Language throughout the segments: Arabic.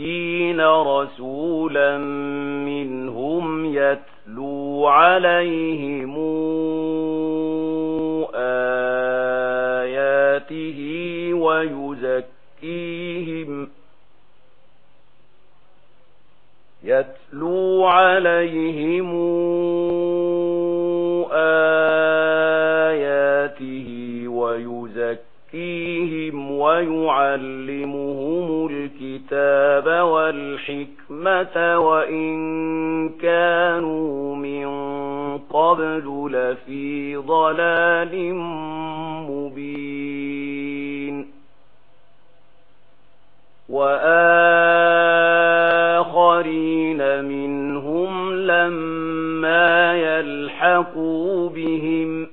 نَبِيِّينَ رسولا منهم يتلو عليهم آياته ويزكيهم يتلو عليهم آياته ويزكيهم ويعلمهم الْكِتَابَ وَالْحِكْمَةَ وَإِن كَانُوا مِن قَبْلُ لَفِي ضَلَالٍ مُبِينٍ. وَآخَرِينَ مِنْهُمْ لَمَّا يَلْحَقُوا بِهِمْ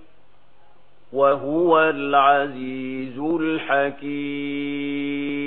وَهُوَ الْعَزِيزُ الْحَكِيمُ.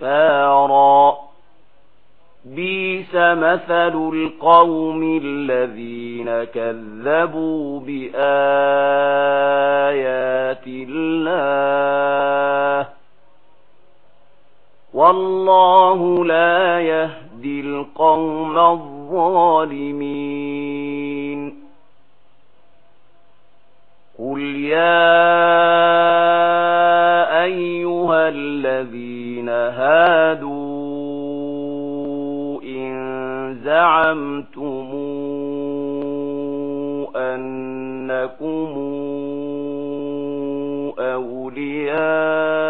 كفارا. بيس مثل القوم الذين كذبوا بآيات الله والله لا يهدي القوم الظالمين. قل يا أيها الذين هادوا إن زعمتم أنكم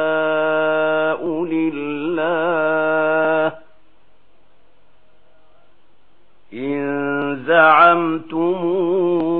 أولياء لله إن زعمتمون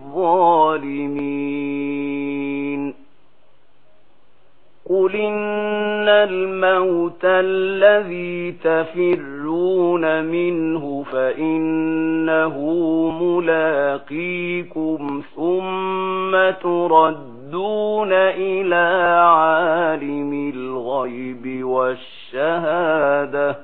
الظالمين قل إن الموت الذي تفرون منه فإنه ملاقيكم ثم تردون إلى عالم الغيب والشهادة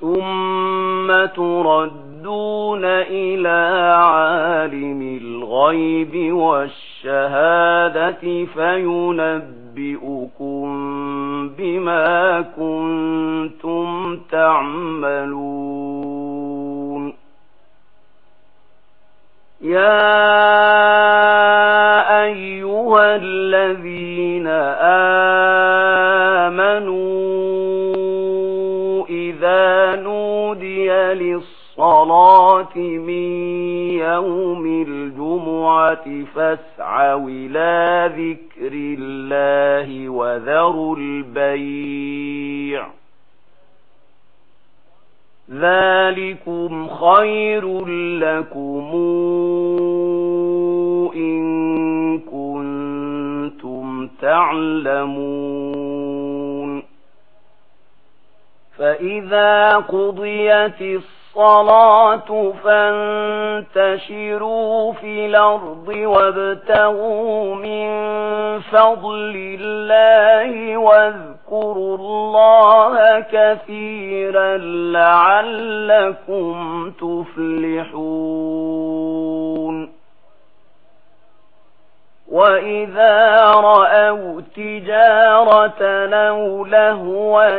ثم تردون يردون إلى عالم الغيب والشهادة فينبئكم بما كنتم تعملون يا أيها الذين آمنوا إذا نودي للصلاة الصلاة من يوم الجمعة فاسعوا إلى ذكر الله وذروا البيع. ذلكم خير لكم إن كنتم تعلمون. فإذا قضيت الصلاة الصلاة فانتشروا في الأرض وابتغوا من فضل الله واذكروا الله كثيرا لعلكم تفلحون وَإِذَا رَأَوْا تِجَارَةً أَوْ لَهْوًا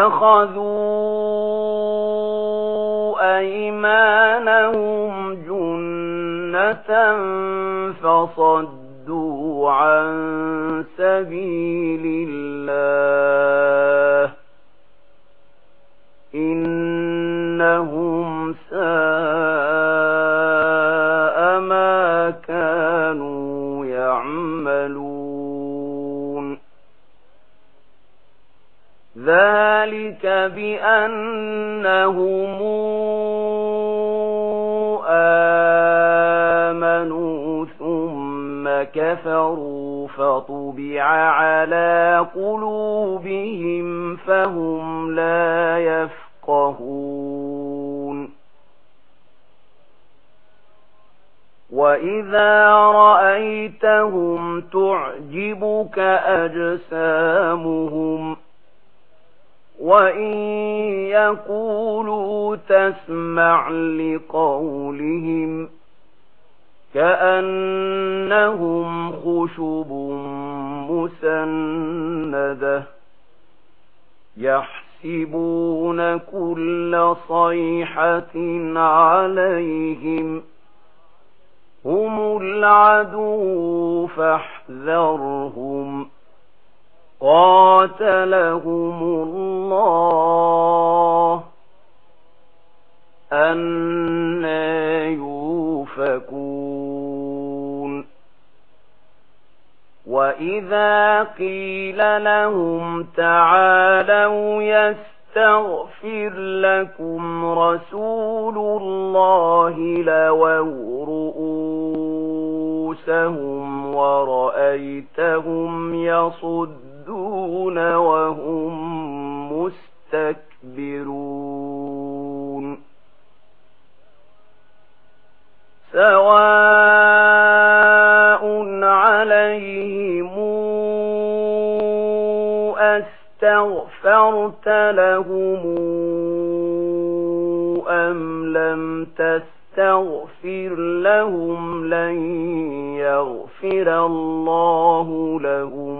اتخذوا أيمانهم جنة فصدوا عن سبيل الله ذلك بأنهم آمنوا ثم كفروا فطبع على قلوبهم فهم لا يفقهون وَإِذَا رَأَيْتَهُمْ تُعْجِبُكَ أَجْسَامُهُمْ وَإِن يَقُولُوا تَسْمَعْ لِقَوْلِهِمْ كَأَنَّهُمْ خُشُبٌ مُسَنَّدَةٌ يَحْسَبُونَ كُلَّ صَيْحَةٍ عَلَيْهِمْ هُمُ الْعَدُوُّ فَاحْذَرْهُمْ قاتلهم الله أنا يوفكون وإذا قيل لهم تعالوا يستغفر لكم رسول الله لووا رؤوسهم ورأيتهم يصد يهتدون وهم مستكبرون سواء عليهم أستغفرت لهم أم لم تستغفر لهم لن يغفر الله لهم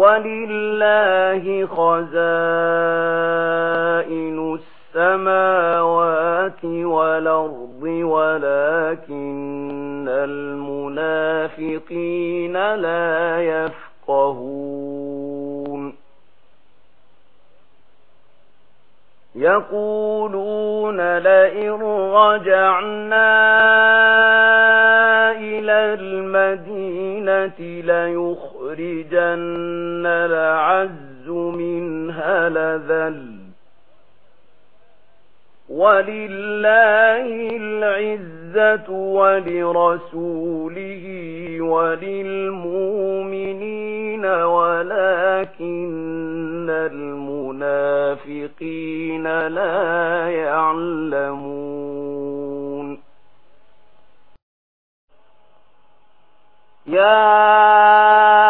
ولله خزائن السماوات والأرض ولكن المنافقين لا يفقهون يقولون لئن رجعنا إلى المدينة ليخرجون لأخرجن العز منها لذل ولله العزة ولرسوله وللمؤمنين ولكن المنافقين لا يعلمون يا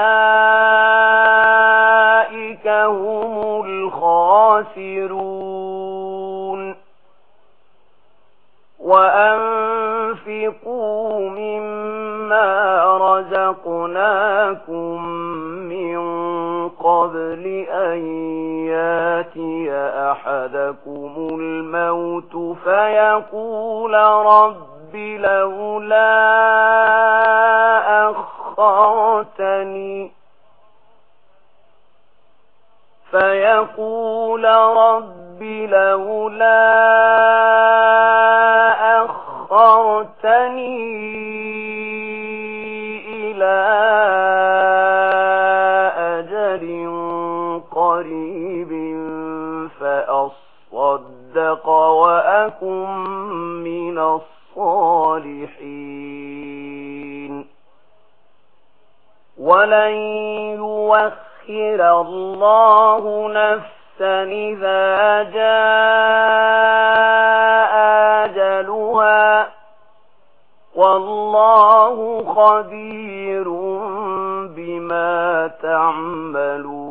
لكم من قبل أن ياتي أحدكم الموت فيقول رب لولا أخرتني فيقول رب لولا أخرتني لَكُمْ من الصالحين ولن يوخر الله نفسا إذا جاء آجلها والله خبير بما تعملون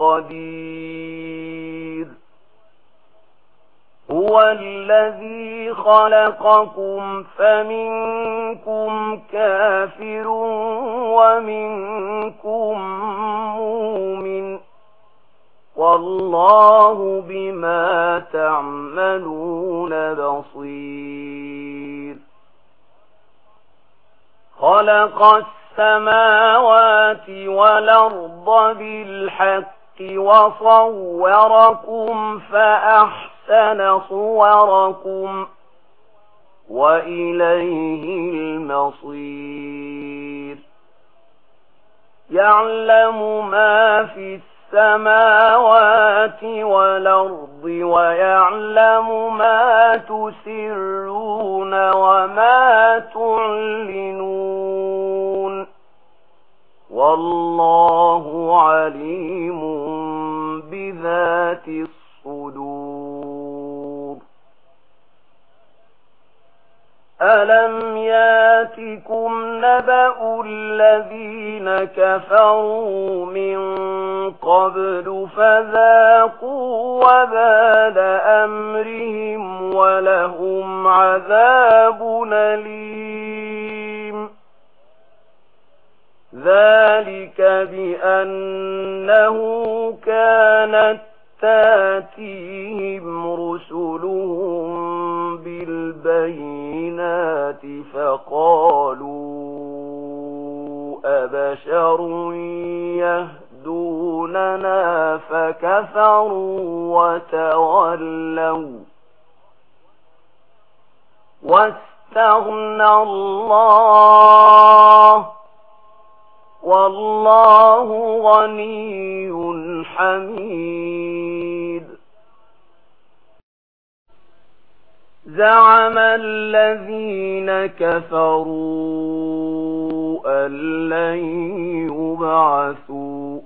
قدير هو الذي خلقكم فمنكم كافر ومنكم مؤمن والله بما تعملون بصير خلق السماوات والأرض بالحق وصوركم فأحسن صوركم وإليه المصير. يعلم ما في السماوات والأرض ويعلم ما تسرون وما تعلنون. والله عليم بذات الصدور ألم ياتكم نبأ الذين كفروا من قبل فذاقوا وبال أمرهم ولهم عذاب نليم ذلك بأنه كانت تاتيهم رسلهم بالبينات فقالوا أبشر يهدوننا فكفروا وتولوا واستغنى الله والله غني حميد زعم الذين كفروا أن لن يبعثوا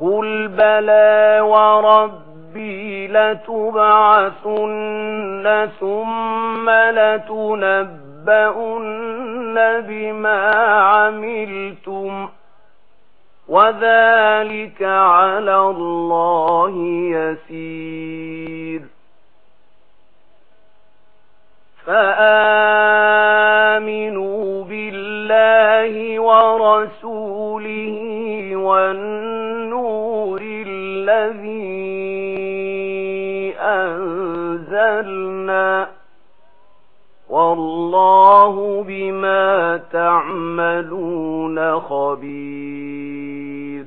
قل بلى وربي لتبعثن ثم لتنبعن يُنَبَّؤُنَّ بِمَا عَمِلْتُمْ وَذَلِكَ عَلَى اللَّهِ يَسِيرٌ فَآمِنُوا بِاللَّهِ وَرَسُولِهِ وَالنُّورِ الَّذِي أَنزَلْنَا والله بما تعملون خبير.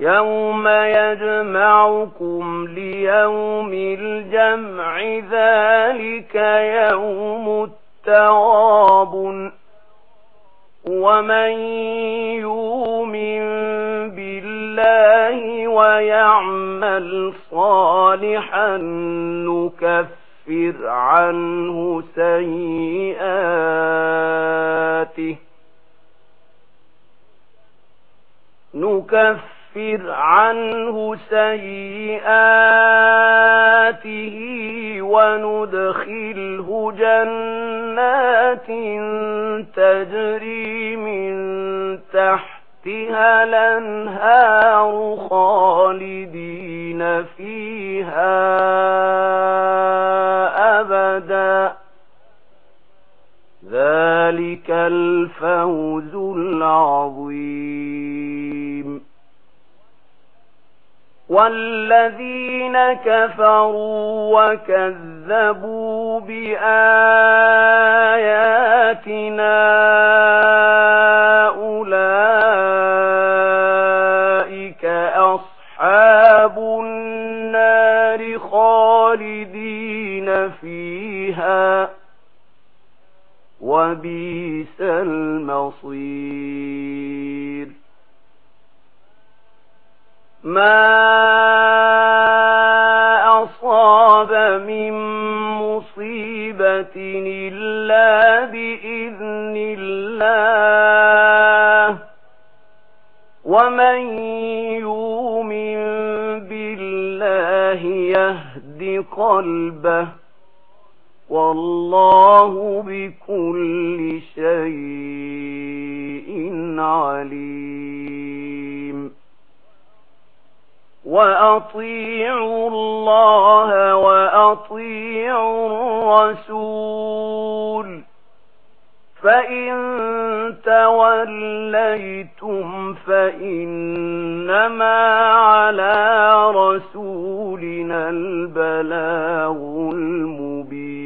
يوم يجمعكم ليوم الجمع ذلك يوم التغاب. ومن يؤمن بالله ويعمل صالحا نكفر يكفر عنه سيئاته. نكفر عنه سيئاته وندخله جنات تجري من تحت تحتها الأنهار خالدين فيها أبدا. ذلك الفوز العظيم. والذين كفروا وكذبوا بآياتنا أولئك فيها وبيس المصير. ما أصاب من مصيبة إلا بإذن الله. ومن يؤمن بالله يهدي قلبه. والله بكل شيء عليم. وأطيعوا الله وأطيعوا الرسول. فإن توليتم فإنما على رسولنا البلاغ المبين.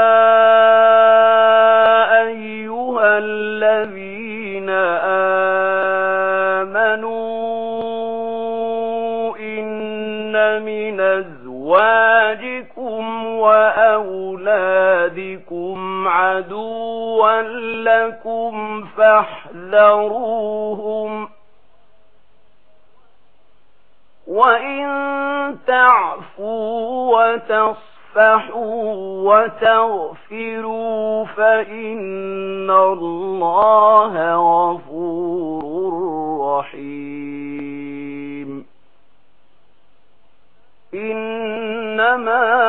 أولادكم عدوا لكم فاحذروهم وإن تعفوا وتصفحوا وتغفروا فإن الله غفور رحيم إنما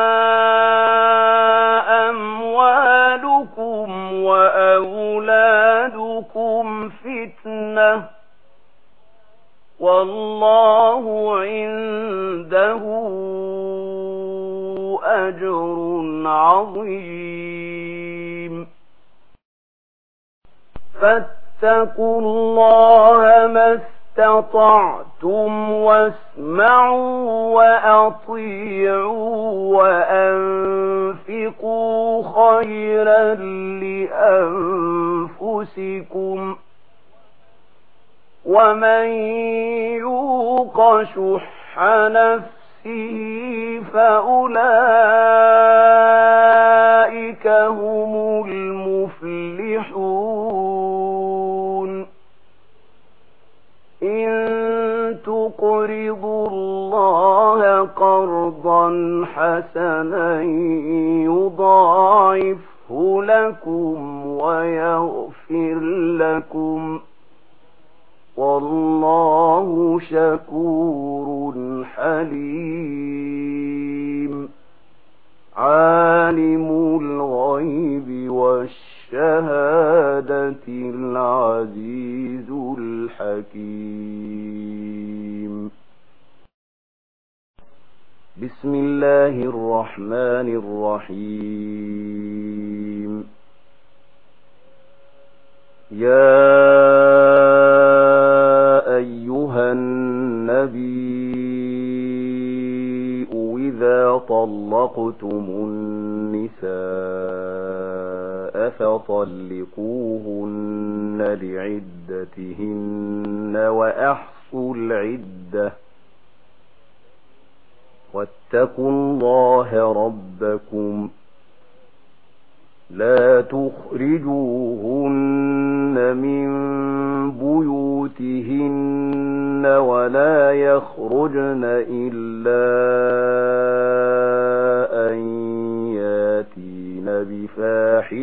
شكور حليم عالم الغيب والشهادة العزيز الحكيم بسم الله الرحمن الرحيم وطلقوهن لعدتهن وأحصوا العدة واتقوا الله ربكم لا تخرجوهن من بيوتهن ولا يخرجن إلا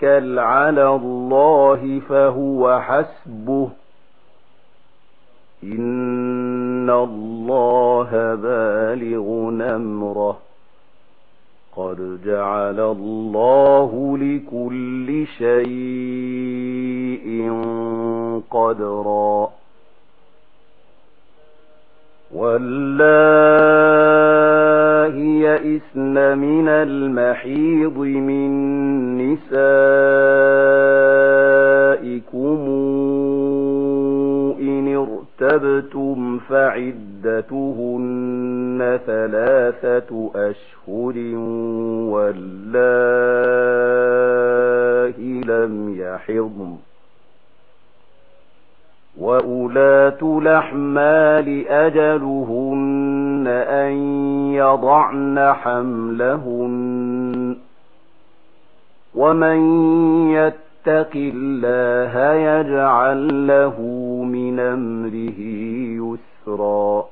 توكل على الله فهو حسبه. إن الله بالغ أمره. قد جعل الله لكل شيء قدرا. والله يئسن من المحيض من نسائكم إن ارتبتم فعدتهن ثلاثة أشهر والله لم يحضن وأولات الأحمال أجلهن أن يضعن حملهن ومن يتق الله يجعل له من أمره يسرا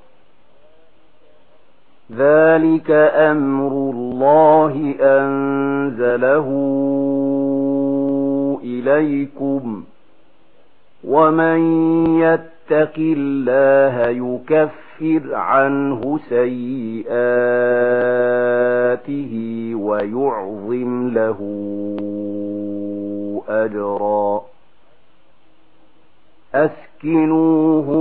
ذلك أمر الله أنزله إليكم ومن يتق الله يكفر يكفر عنه سيئاته ويعظم له أجرا أسكنوهن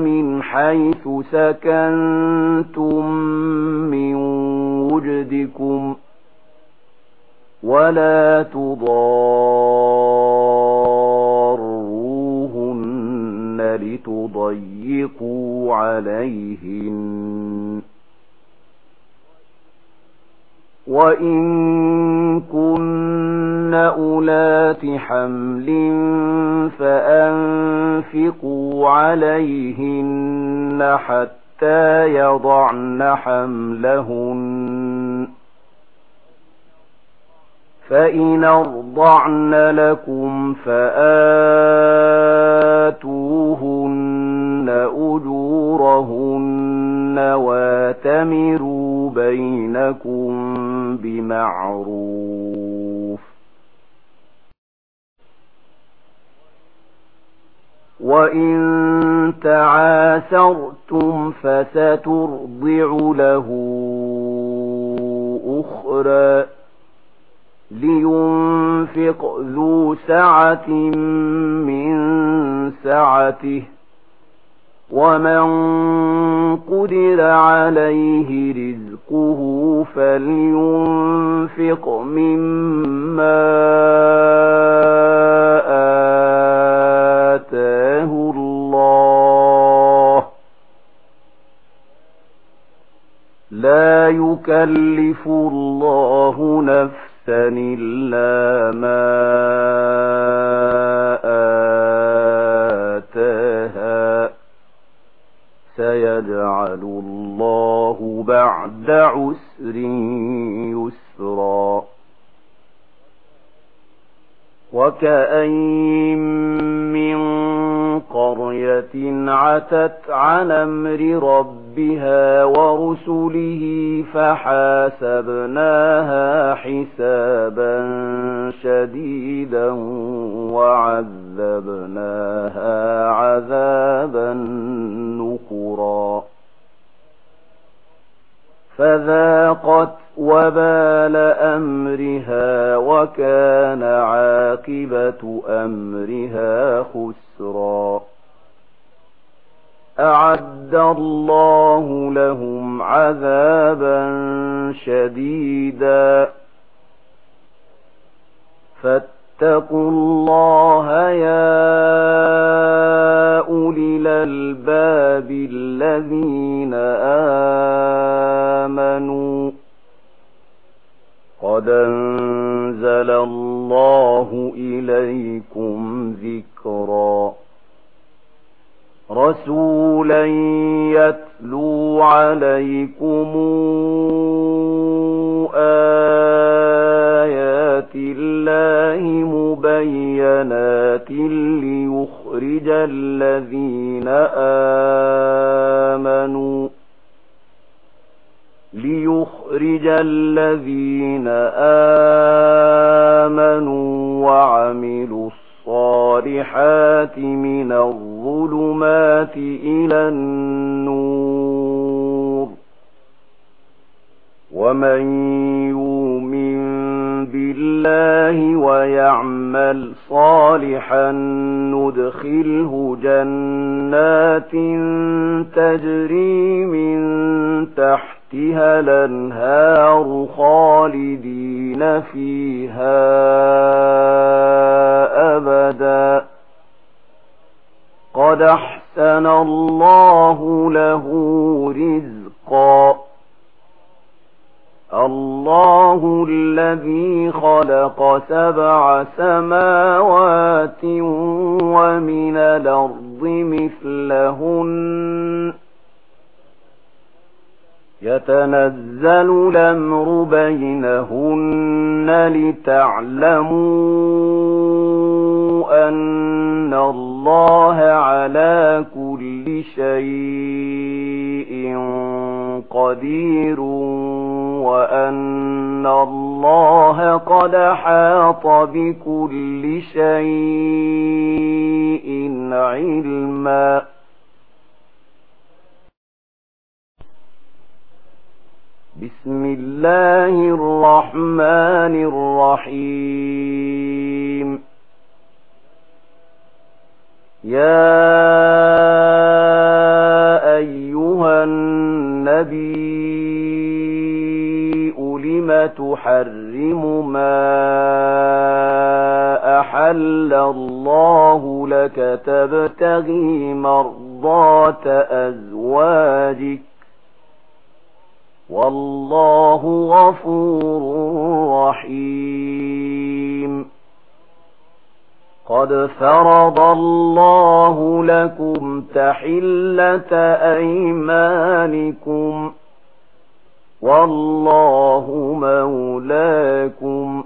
من حيث سكنتم من وجدكم ولا تضار لتضيقوا عليهن. وَإِن كُنَّ أُولَاتِ حَمْلٍ فَأَنفِقُوا عَلَيْهِنَّ حَتَّى يَضَعْنَ حَمْلَهُنَّ. فَإِنْ أَرْضَعْنَ لَكُمْ فَآمِنُوا آتوهن أجورهن واتمروا بينكم بمعروف وإن تعاسرتم فسترضع له أخرى لينفق ذو سعة من سعته ومن قدر عليه رزقه فلينفق مما آتاه الله لا يكلف الله نفسه نفسا إلا ما آتاها. سيجعل الله بعد عسر يسرا. وكأين من قرية عتت عن أمر رب بها ورسله فحاسبناها حسابا شديدا وعذبناها عذابا نكرا فذاقت وبال أمرها وكان عاقبة أمرها خسرا أعد الله لهم عذابا شديدا. فاتقوا الله يا أولي الألباب الذين آمنوا. قد أنزل الله إليكم ذكرا. رسولا يتلو عليكم آيات الله مبينات ليخرج الذين آمنوا ليخرج الذين آمنوا إلى النور ومن يؤمن بالله ويعمل صالحا ندخله جنات تجري من تحتها الأنهار خالدين فيها أبدا قد وَكَانَ اللَّهُ لَهُ رِزْقًا. الله الذي خلق سبع سماوات ومن الأرض مثلهن. يتنزل الأمر بينهن لتعلموا أن الله على شيء قدير وأن الله قد حاط بكل شيء علما. بسم الله الرحمن الرحيم. يا أيها النبي لم تحرم ما أحل الله لك تبتغي مرضات أزواجك. والله غفور رحيم. قد فرض الله لكم تحلة أيمانكم والله مولاكم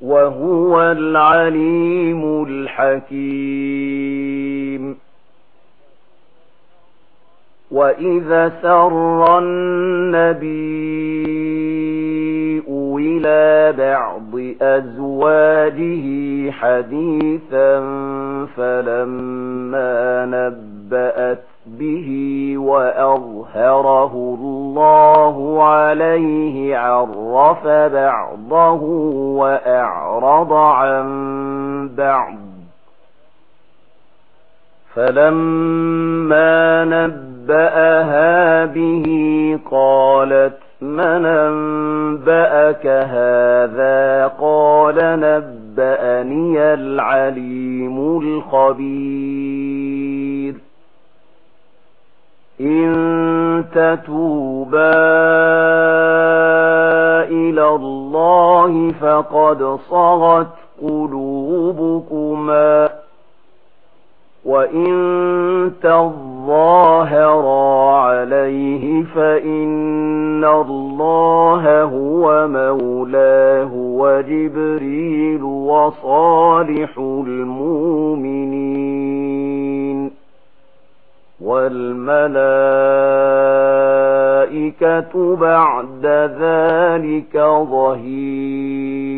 وهو العليم الحكيم وإذا سر النبي إلى بعض أزواجه حديثا فلما نبأت به وأظهره الله عليه عرف بعضه وأعرض عن بعض. فلما نبأها به قالت من أنبأك هذا قال نبأني العليم الخبير. إن تتوبا إلى الله فقد صغت قلوبكما. وإن تظهر ظاهرا عليه فإن الله هو مولاه وجبريل وصالح المؤمنين والملائكة بعد ذلك ظهير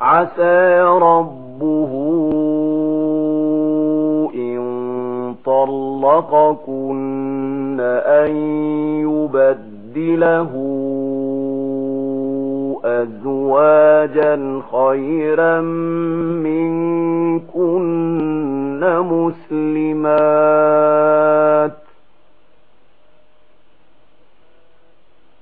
عسى رب طلقكن أن يبدله أزواجا خيرا منكن مسلمات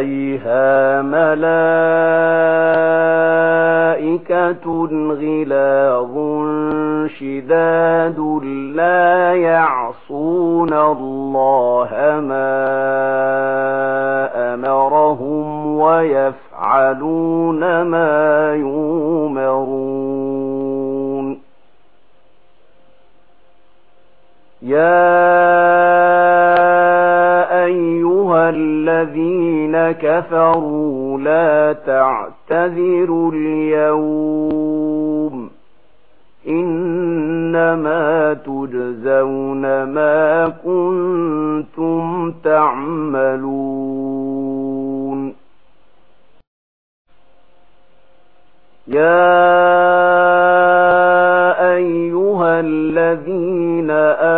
إِلَيْهَا كفروا لا تعتذروا اليوم إنما تجزون ما كنتم تعملون يا أيها الذين آمنوا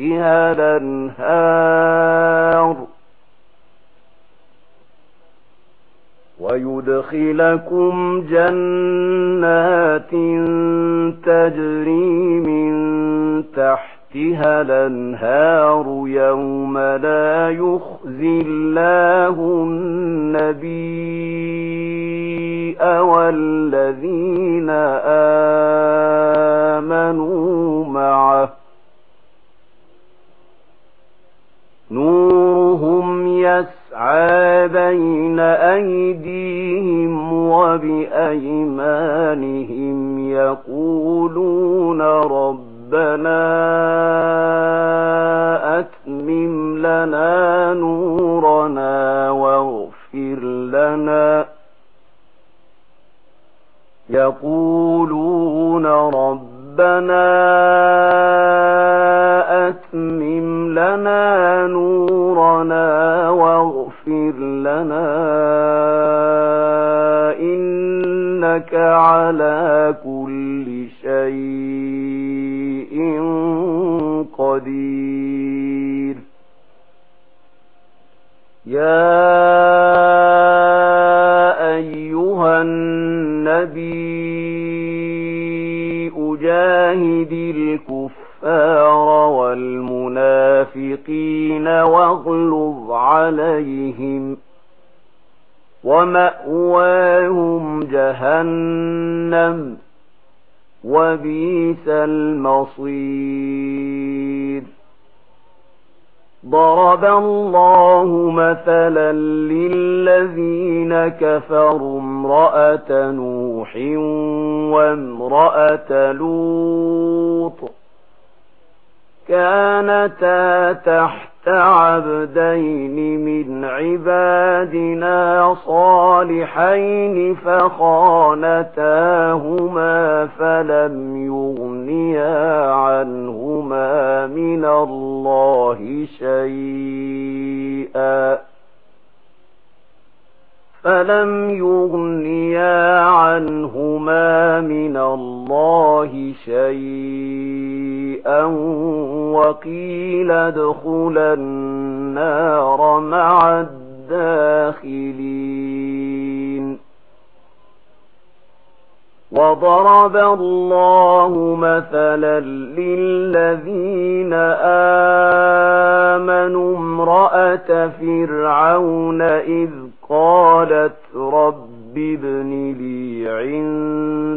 فيها لنهار ويدخلكم جنات تجري من تحتها الانهار يوم لا يخزي الله النبي والذين آمنوا بين أيديهم وبأيمانهم يقولون ربنا أتمم لنا نورنا واغفر لنا. يقولون ربنا أتمم لنا نورنا فاغفر لنا إنك على كل شيء قدير. يا أيها النبي أجاهد الكفار والمؤمنين المنافقين واغلظ عليهم ومأواهم جهنم وبيس المصير. ضرب الله مثلا للذين كفروا امرأة نوح وامرأة لوط. كانتا تحت عبدين من عبادنا صالحين فخانتاهما فلم يغنيا عنهما من الله شيئا فلم يغنيا عنهما من الله شيئا شيئا وقيل ادخل النار مع الداخلين. وضرب الله مثلا للذين آمنوا امرأة فرعون إذ قالت رب ابني